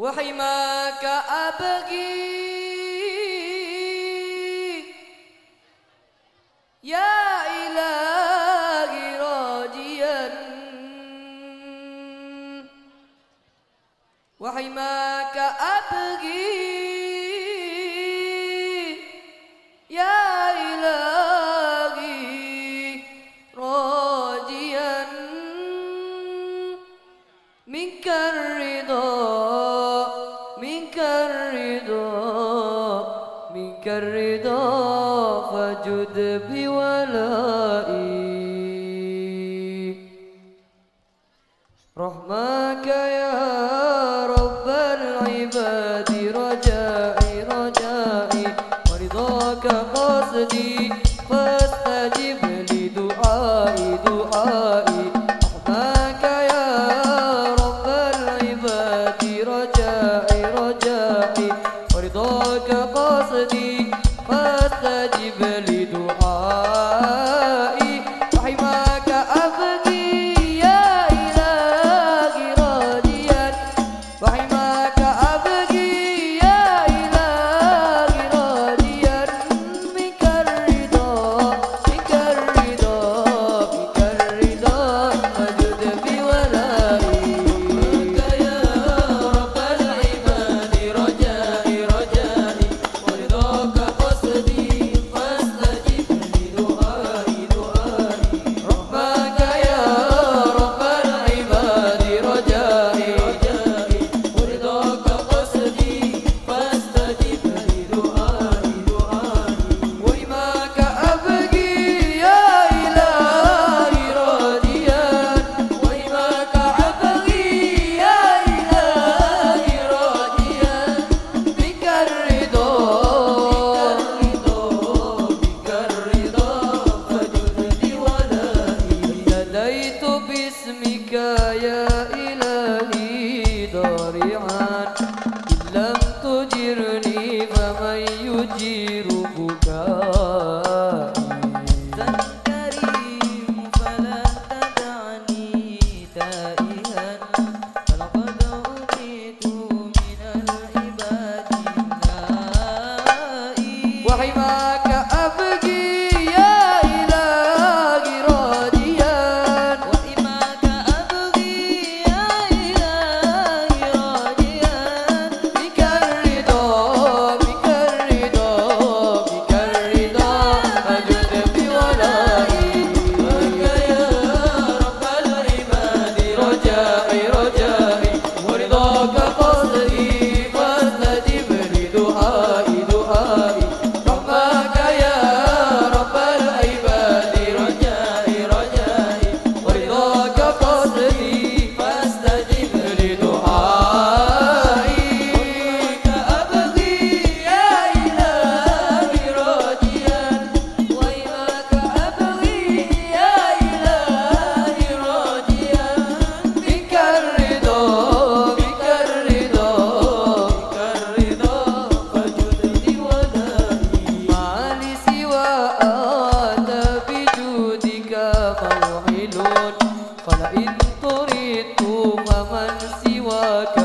وحماك أبغي يا إلهي راجيا. وحماك أبغي قال إن طريت فمن سواك